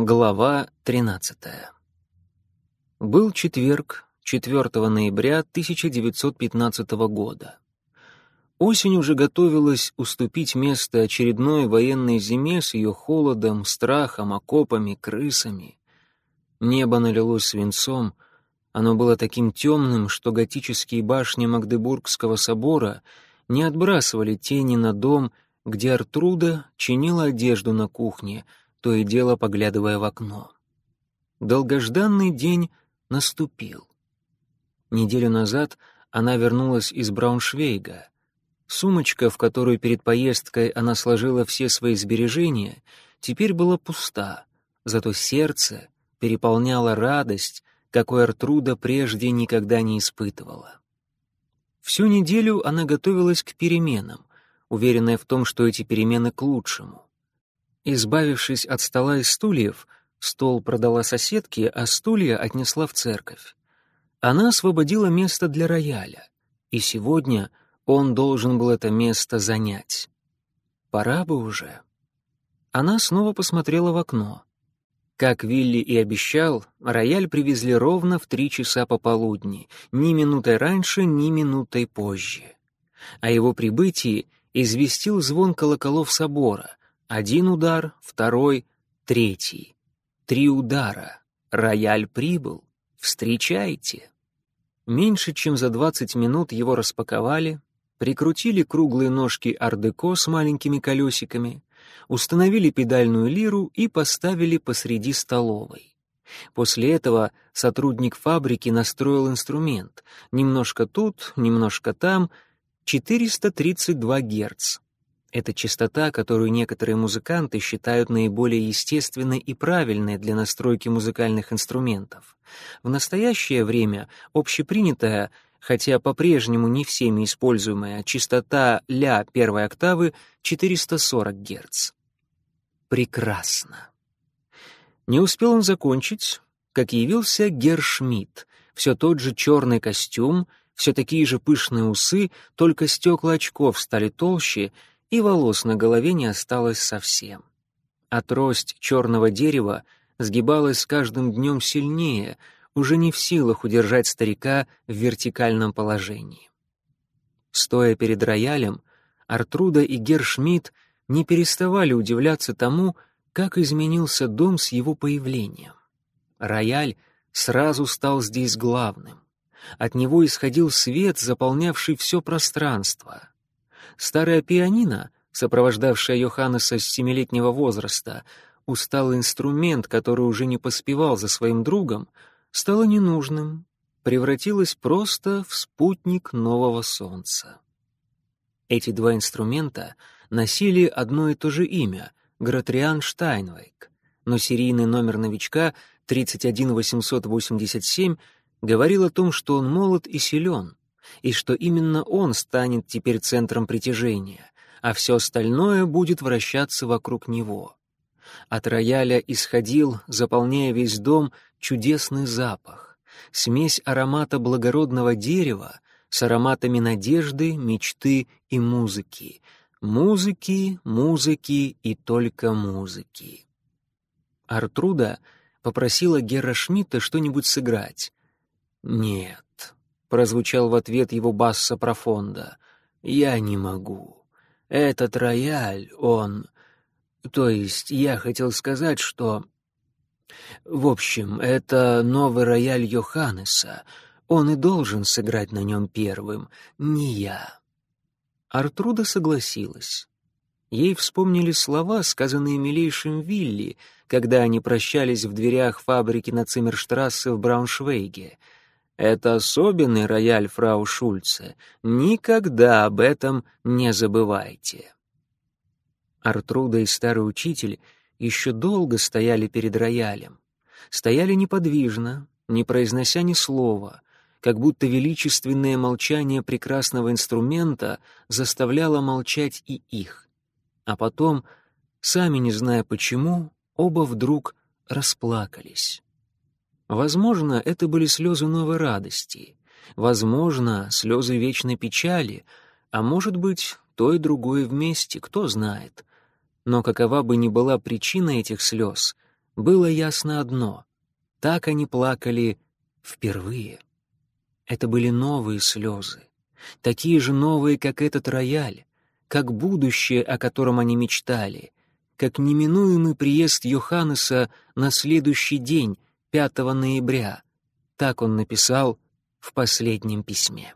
Глава 13. Был четверг, 4 ноября 1915 года. Осень уже готовилась уступить место очередной военной зиме с ее холодом, страхом, окопами, крысами. Небо налилось свинцом, оно было таким темным, что готические башни Магдебургского собора не отбрасывали тени на дом, где Артруда чинила одежду на кухне — то и дело поглядывая в окно. Долгожданный день наступил. Неделю назад она вернулась из Брауншвейга. Сумочка, в которую перед поездкой она сложила все свои сбережения, теперь была пуста, зато сердце переполняло радость, какой Артруда прежде никогда не испытывала. Всю неделю она готовилась к переменам, уверенная в том, что эти перемены к лучшему. Избавившись от стола и стульев, стол продала соседке, а стулья отнесла в церковь. Она освободила место для рояля, и сегодня он должен был это место занять. Пора бы уже. Она снова посмотрела в окно. Как Вилли и обещал, рояль привезли ровно в три часа пополудни, ни минутой раньше, ни минутой позже. О его прибытии известил звон колоколов собора, один удар, второй, третий. Три удара. Рояль прибыл. Встречайте. Меньше чем за двадцать минут его распаковали, прикрутили круглые ножки ардеко с маленькими колесиками, установили педальную лиру и поставили посреди столовой. После этого сотрудник фабрики настроил инструмент. Немножко тут, немножко там, 432 Гц. Это частота, которую некоторые музыканты считают наиболее естественной и правильной для настройки музыкальных инструментов. В настоящее время общепринятая, хотя по-прежнему не всеми используемая, частота ля первой октавы 440 Гц. Прекрасно. Не успел он закончить, как явился Гершмидт, все тот же черный костюм, все такие же пышные усы, только стекла очков стали толще — и волос на голове не осталось совсем. А трость черного дерева сгибалась с каждым днем сильнее, уже не в силах удержать старика в вертикальном положении. Стоя перед роялем, Артруда и Гершмидт не переставали удивляться тому, как изменился дом с его появлением. Рояль сразу стал здесь главным. От него исходил свет, заполнявший все пространство. Старая пианино, сопровождавшая Йоханнеса с семилетнего возраста, усталый инструмент, который уже не поспевал за своим другом, стало ненужным, превратилась просто в спутник нового солнца. Эти два инструмента носили одно и то же имя — Гратриан Штайнвейк, но серийный номер новичка 31887 говорил о том, что он молод и силен, и что именно он станет теперь центром притяжения, а все остальное будет вращаться вокруг него. От рояля исходил, заполняя весь дом, чудесный запах, смесь аромата благородного дерева с ароматами надежды, мечты и музыки. Музыки, музыки и только музыки. Артруда попросила Герра Шмидта что-нибудь сыграть. «Нет, прозвучал в ответ его бас сапрофонда. Я не могу. Этот рояль, он... То есть я хотел сказать, что... В общем, это новый рояль Йоханнеса. Он и должен сыграть на нем первым, не я. Артруда согласилась. Ей вспомнили слова, сказанные милейшим Вилли, когда они прощались в дверях фабрики на Циммерштрассе в Брауншвейге — это особенный рояль фрау Шульце. Никогда об этом не забывайте. Артруда и старый учитель еще долго стояли перед роялем. Стояли неподвижно, не произнося ни слова, как будто величественное молчание прекрасного инструмента заставляло молчать и их. А потом, сами не зная почему, оба вдруг расплакались. Возможно, это были слезы новой радости, возможно, слезы вечной печали, а может быть, то и другое вместе, кто знает. Но какова бы ни была причина этих слез, Было ясно одно — так они плакали впервые. Это были новые слезы, такие же новые, как этот рояль, как будущее, о котором они мечтали, как неминуемый приезд Йоханнеса на следующий день, 5 ноября. Так он написал в последнем письме.